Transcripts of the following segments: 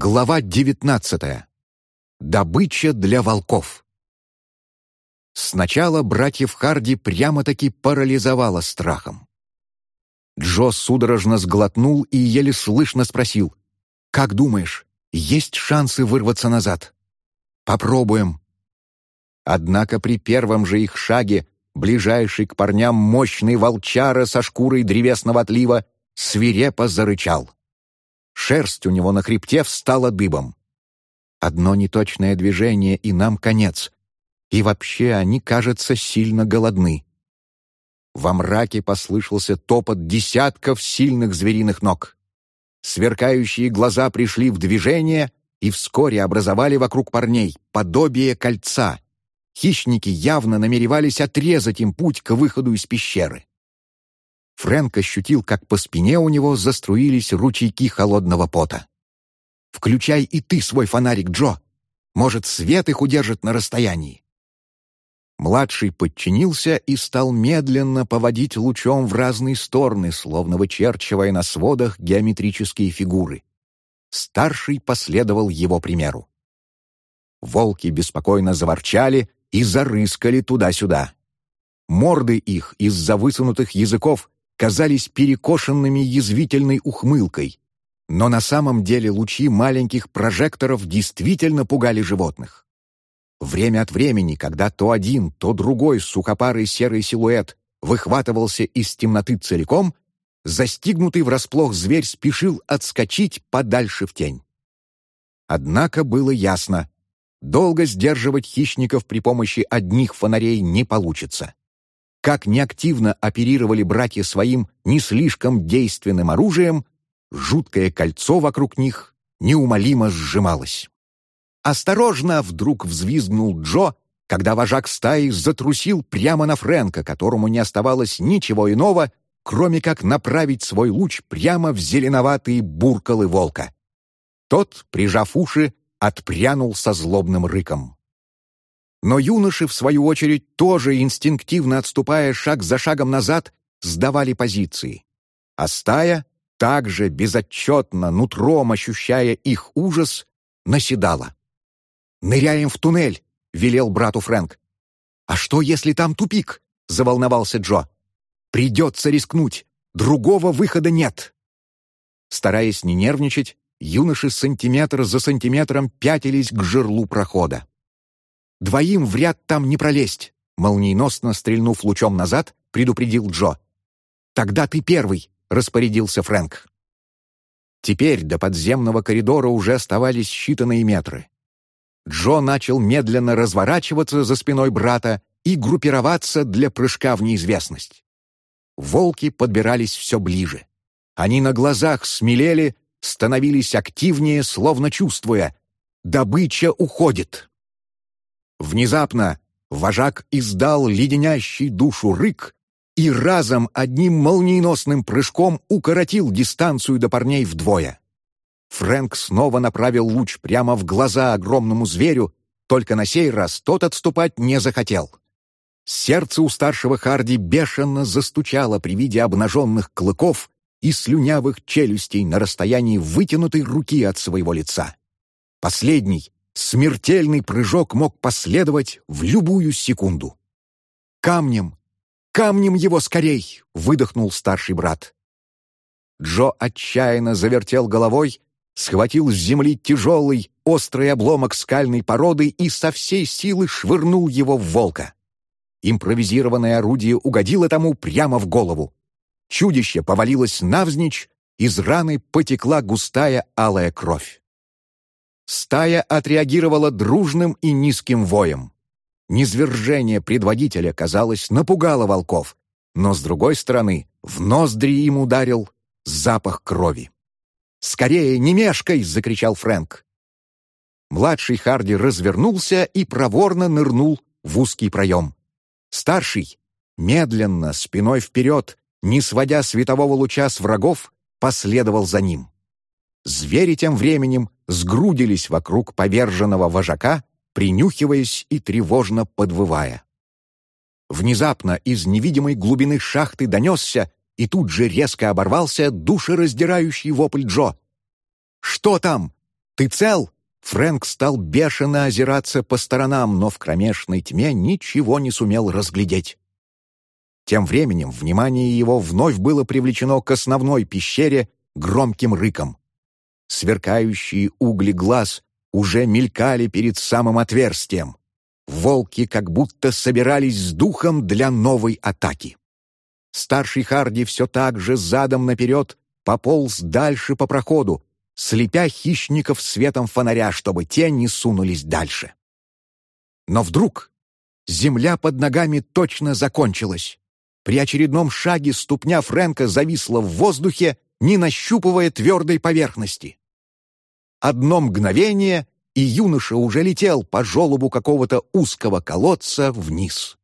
Глава девятнадцатая. Добыча для волков. Сначала братьев Харди прямо-таки парализовало страхом. Джо судорожно сглотнул и еле слышно спросил, «Как думаешь, есть шансы вырваться назад?» «Попробуем». Однако при первом же их шаге ближайший к парням мощный волчара со шкурой древесного отлива свирепо зарычал. Шерсть у него на хребте встала дыбом. Одно неточное движение, и нам конец. И вообще они, кажется, сильно голодны. Во мраке послышался топот десятков сильных звериных ног. Сверкающие глаза пришли в движение и вскоре образовали вокруг парней подобие кольца. Хищники явно намеревались отрезать им путь к выходу из пещеры. Фрэнк ощутил, как по спине у него заструились ручейки холодного пота. «Включай и ты свой фонарик, Джо! Может, свет их удержит на расстоянии!» Младший подчинился и стал медленно поводить лучом в разные стороны, словно вычерчивая на сводах геометрические фигуры. Старший последовал его примеру. Волки беспокойно заворчали и зарыскали туда-сюда. Морды их из-за высунутых языков казались перекошенными язвительной ухмылкой, но на самом деле лучи маленьких прожекторов действительно пугали животных. Время от времени, когда то один, то другой сухопарый серый силуэт выхватывался из темноты целиком, застигнутый врасплох зверь спешил отскочить подальше в тень. Однако было ясно, долго сдерживать хищников при помощи одних фонарей не получится как неактивно оперировали братья своим не слишком действенным оружием, жуткое кольцо вокруг них неумолимо сжималось. «Осторожно!» — вдруг взвизгнул Джо, когда вожак стаи затрусил прямо на Фрэнка, которому не оставалось ничего иного, кроме как направить свой луч прямо в зеленоватые буркалы волка. Тот, прижав уши, отпрянул со злобным рыком. Но юноши, в свою очередь, тоже инстинктивно отступая шаг за шагом назад, сдавали позиции. А стая, также безотчетно, нутром ощущая их ужас, наседала. «Ныряем в туннель!» — велел брату Фрэнк. «А что, если там тупик?» — заволновался Джо. «Придется рискнуть. Другого выхода нет». Стараясь не нервничать, юноши сантиметр за сантиметром пятились к жерлу прохода. Двоим в ряд там не пролезть!» Молниеносно стрельнув лучом назад, предупредил Джо. «Тогда ты первый!» — распорядился Фрэнк. Теперь до подземного коридора уже оставались считанные метры. Джо начал медленно разворачиваться за спиной брата и группироваться для прыжка в неизвестность. Волки подбирались все ближе. Они на глазах смелели, становились активнее, словно чувствуя «добыча уходит». Внезапно вожак издал леденящий душу рык и разом одним молниеносным прыжком укоротил дистанцию до парней вдвое. Фрэнк снова направил луч прямо в глаза огромному зверю, только на сей раз тот отступать не захотел. Сердце у старшего Харди бешено застучало при виде обнаженных клыков и слюнявых челюстей на расстоянии вытянутой руки от своего лица. Последний смертельный прыжок мог последовать в любую секунду. «Камнем! Камнем его скорей!» — выдохнул старший брат. Джо отчаянно завертел головой, схватил с земли тяжелый, острый обломок скальной породы и со всей силы швырнул его в волка. Импровизированное орудие угодило тому прямо в голову. Чудище повалилось навзничь, из раны потекла густая алая кровь. Стая отреагировала дружным и низким воем. Низвержение предводителя, казалось, напугало волков, но, с другой стороны, в ноздри им ударил запах крови. «Скорее, не мешкай!» — закричал Фрэнк. Младший Харди развернулся и проворно нырнул в узкий проем. Старший, медленно, спиной вперед, не сводя светового луча с врагов, последовал за ним. Звери тем временем сгрудились вокруг поверженного вожака, принюхиваясь и тревожно подвывая. Внезапно из невидимой глубины шахты донесся и тут же резко оборвался душераздирающий вопль Джо. «Что там? «Ты цел?» Фрэнк стал бешено озираться по сторонам, но в кромешной тьме ничего не сумел разглядеть. Тем временем внимание его вновь было привлечено к основной пещере громким рыком. Сверкающие угли глаз уже мелькали перед самым отверстием. Волки как будто собирались с духом для новой атаки. Старший Харди все так же задом наперед пополз дальше по проходу, слепя хищников светом фонаря, чтобы те не сунулись дальше. Но вдруг земля под ногами точно закончилась. При очередном шаге ступня Фрэнка зависла в воздухе, не нащупывая твердой поверхности. Одно мгновение, и юноша уже летел по желобу какого-то узкого колодца вниз.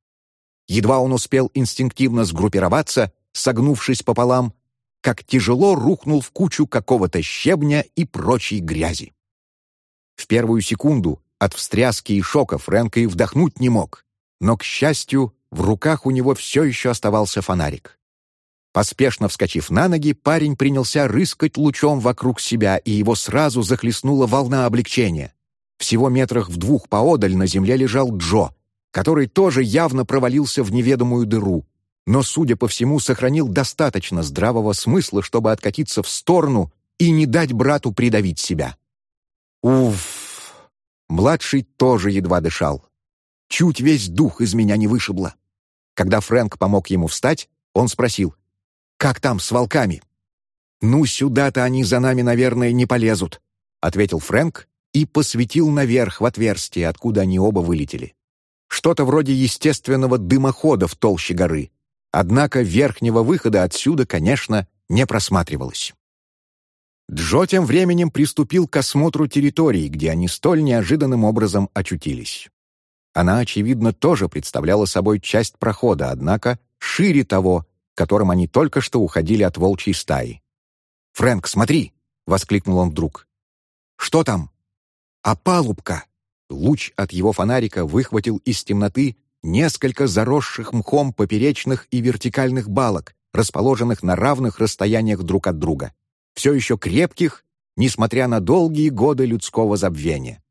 Едва он успел инстинктивно сгруппироваться, согнувшись пополам, как тяжело рухнул в кучу какого-то щебня и прочей грязи. В первую секунду от встряски и шока Фрэнка и вдохнуть не мог, но, к счастью, в руках у него все еще оставался фонарик. Поспешно вскочив на ноги, парень принялся рыскать лучом вокруг себя, и его сразу захлестнула волна облегчения. Всего метрах в двух поодаль на земле лежал Джо, который тоже явно провалился в неведомую дыру, но, судя по всему, сохранил достаточно здравого смысла, чтобы откатиться в сторону и не дать брату придавить себя. Уф! Младший тоже едва дышал. Чуть весь дух из меня не вышибло. Когда Фрэнк помог ему встать, он спросил, «Как там с волками?» «Ну, сюда-то они за нами, наверное, не полезут», — ответил Фрэнк и посветил наверх в отверстие, откуда они оба вылетели. Что-то вроде естественного дымохода в толще горы, Однако верхнего выхода отсюда, конечно, не просматривалось. Джо тем временем приступил к осмотру территории, где они столь неожиданным образом очутились. Она, очевидно, тоже представляла собой часть прохода, однако шире того, которым они только что уходили от волчьей стаи. «Фрэнк, смотри!» — воскликнул он вдруг. «Что там?» «А палубка!» Луч от его фонарика выхватил из темноты несколько заросших мхом поперечных и вертикальных балок, расположенных на равных расстояниях друг от друга, все еще крепких, несмотря на долгие годы людского забвения.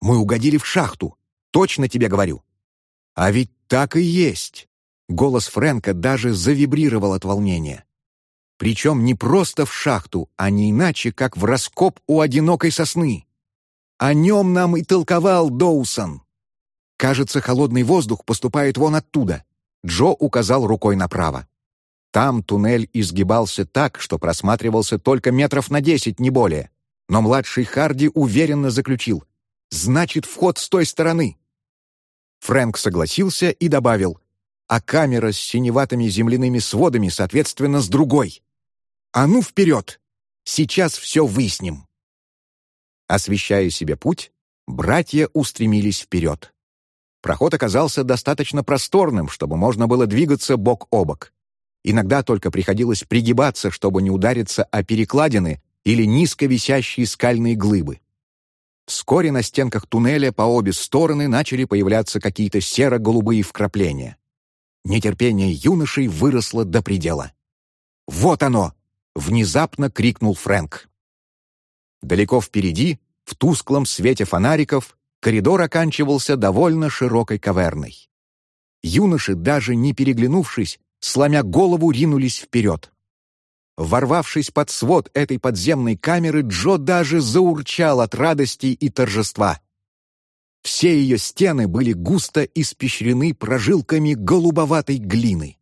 Мы угодили в шахту, точно тебе говорю. А ведь так и есть. Голос Фрэнка даже завибрировал от волнения. Причем не просто в шахту, а не иначе, как в раскоп у одинокой сосны. О нем нам и толковал Доусон. Кажется, холодный воздух поступает вон оттуда. Джо указал рукой направо. Там туннель изгибался так, что просматривался только метров на десять, не более. Но младший Харди уверенно заключил. «Значит, вход с той стороны». Фрэнк согласился и добавил. «А камера с синеватыми земляными сводами, соответственно, с другой. А ну, вперед! Сейчас все выясним». Освещая себе путь, братья устремились вперед. Проход оказался достаточно просторным, чтобы можно было двигаться бок о бок. Иногда только приходилось пригибаться, чтобы не удариться о перекладины или низко висящие скальные глыбы. Вскоре на стенках туннеля по обе стороны начали появляться какие-то серо-голубые вкрапления. Нетерпение юношей выросло до предела. «Вот оно!» — внезапно крикнул Фрэнк. Далеко впереди, в тусклом свете фонариков, коридор оканчивался довольно широкой каверной. Юноши, даже не переглянувшись, сломя голову, ринулись вперед. Ворвавшись под свод этой подземной камеры, Джо даже заурчал от радости и торжества. Все ее стены были густо испещрены прожилками голубоватой глины.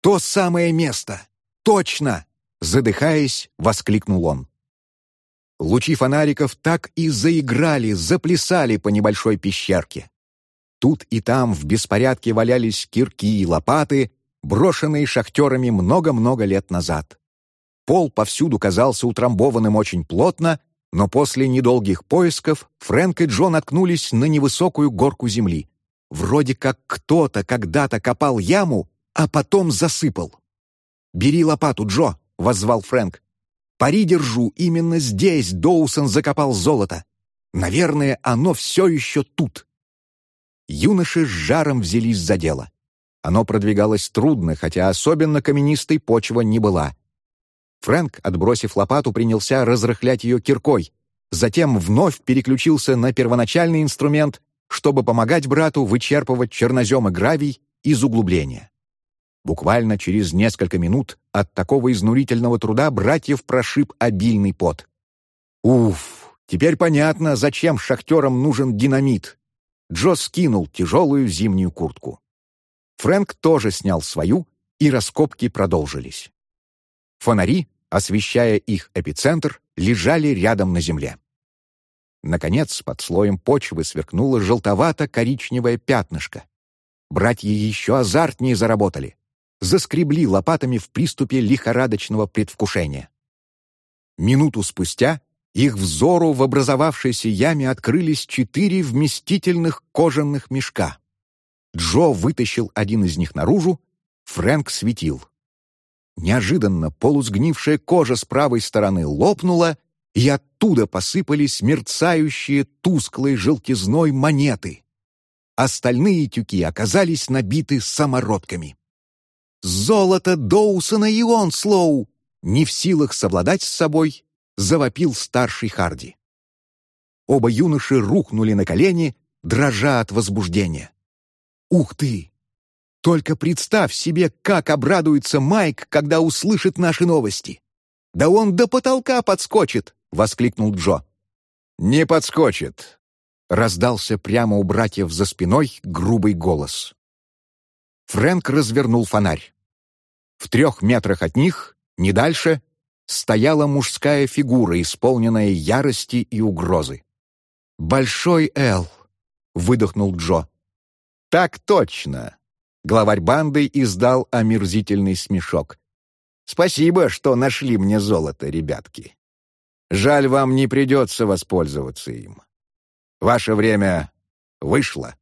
«То самое место! Точно!» Задыхаясь, воскликнул он. Лучи фонариков так и заиграли, заплясали по небольшой пещерке. Тут и там в беспорядке валялись кирки и лопаты, брошенные шахтерами много-много лет назад. Пол повсюду казался утрамбованным очень плотно, но после недолгих поисков Фрэнк и Джон наткнулись на невысокую горку земли. Вроде как кто-то когда-то копал яму, а потом засыпал. «Бери лопату, Джо!» — воззвал Фрэнк. Пари держу, именно здесь Доусон закопал золото. Наверное, оно все еще тут. Юноши с жаром взялись за дело. Оно продвигалось трудно, хотя особенно каменистой почва не была. Фрэнк, отбросив лопату, принялся разрыхлять ее киркой. затем вновь переключился на первоначальный инструмент, чтобы помогать брату вычерпывать чернозем и гравий из углубления. Буквально через несколько минут от такого изнурительного труда братьев прошиб обильный пот. Уф, теперь понятно, зачем шахтерам нужен динамит. Джо скинул тяжелую зимнюю куртку. Фрэнк тоже снял свою, и раскопки продолжились. Фонари, освещая их эпицентр, лежали рядом на земле. Наконец, под слоем почвы сверкнуло желтовато-коричневое пятнышко. Братья еще азартнее заработали. Заскребли лопатами в приступе лихорадочного предвкушения. Минуту спустя их взору в образовавшейся яме открылись четыре вместительных кожаных мешка. Джо вытащил один из них наружу, Фрэнк светил. Неожиданно полусгнившая кожа с правой стороны лопнула, и оттуда посыпались мерцающие тусклой желтизной монеты. Остальные тюки оказались набиты самородками. «Золото Доусона и Онслоу!» Не в силах совладать с собой, завопил старший Харди. Оба юноши рухнули на колени, дрожа от возбуждения. «Ух ты! Только представь себе, как обрадуется Майк, когда услышит наши новости! Да он до потолка подскочит!» — воскликнул Джо. «Не подскочит!» — раздался прямо у братьев за спиной грубый голос. Фрэнк развернул фонарь. В трех метрах от них, не дальше, стояла мужская фигура, исполненная ярости и угрозы. «Большой Эл», — выдохнул Джо. «Так точно!» — главарь банды издал омерзительный смешок. «Спасибо, что нашли мне золото, ребятки. Жаль, вам не придется воспользоваться им. Ваше время вышло».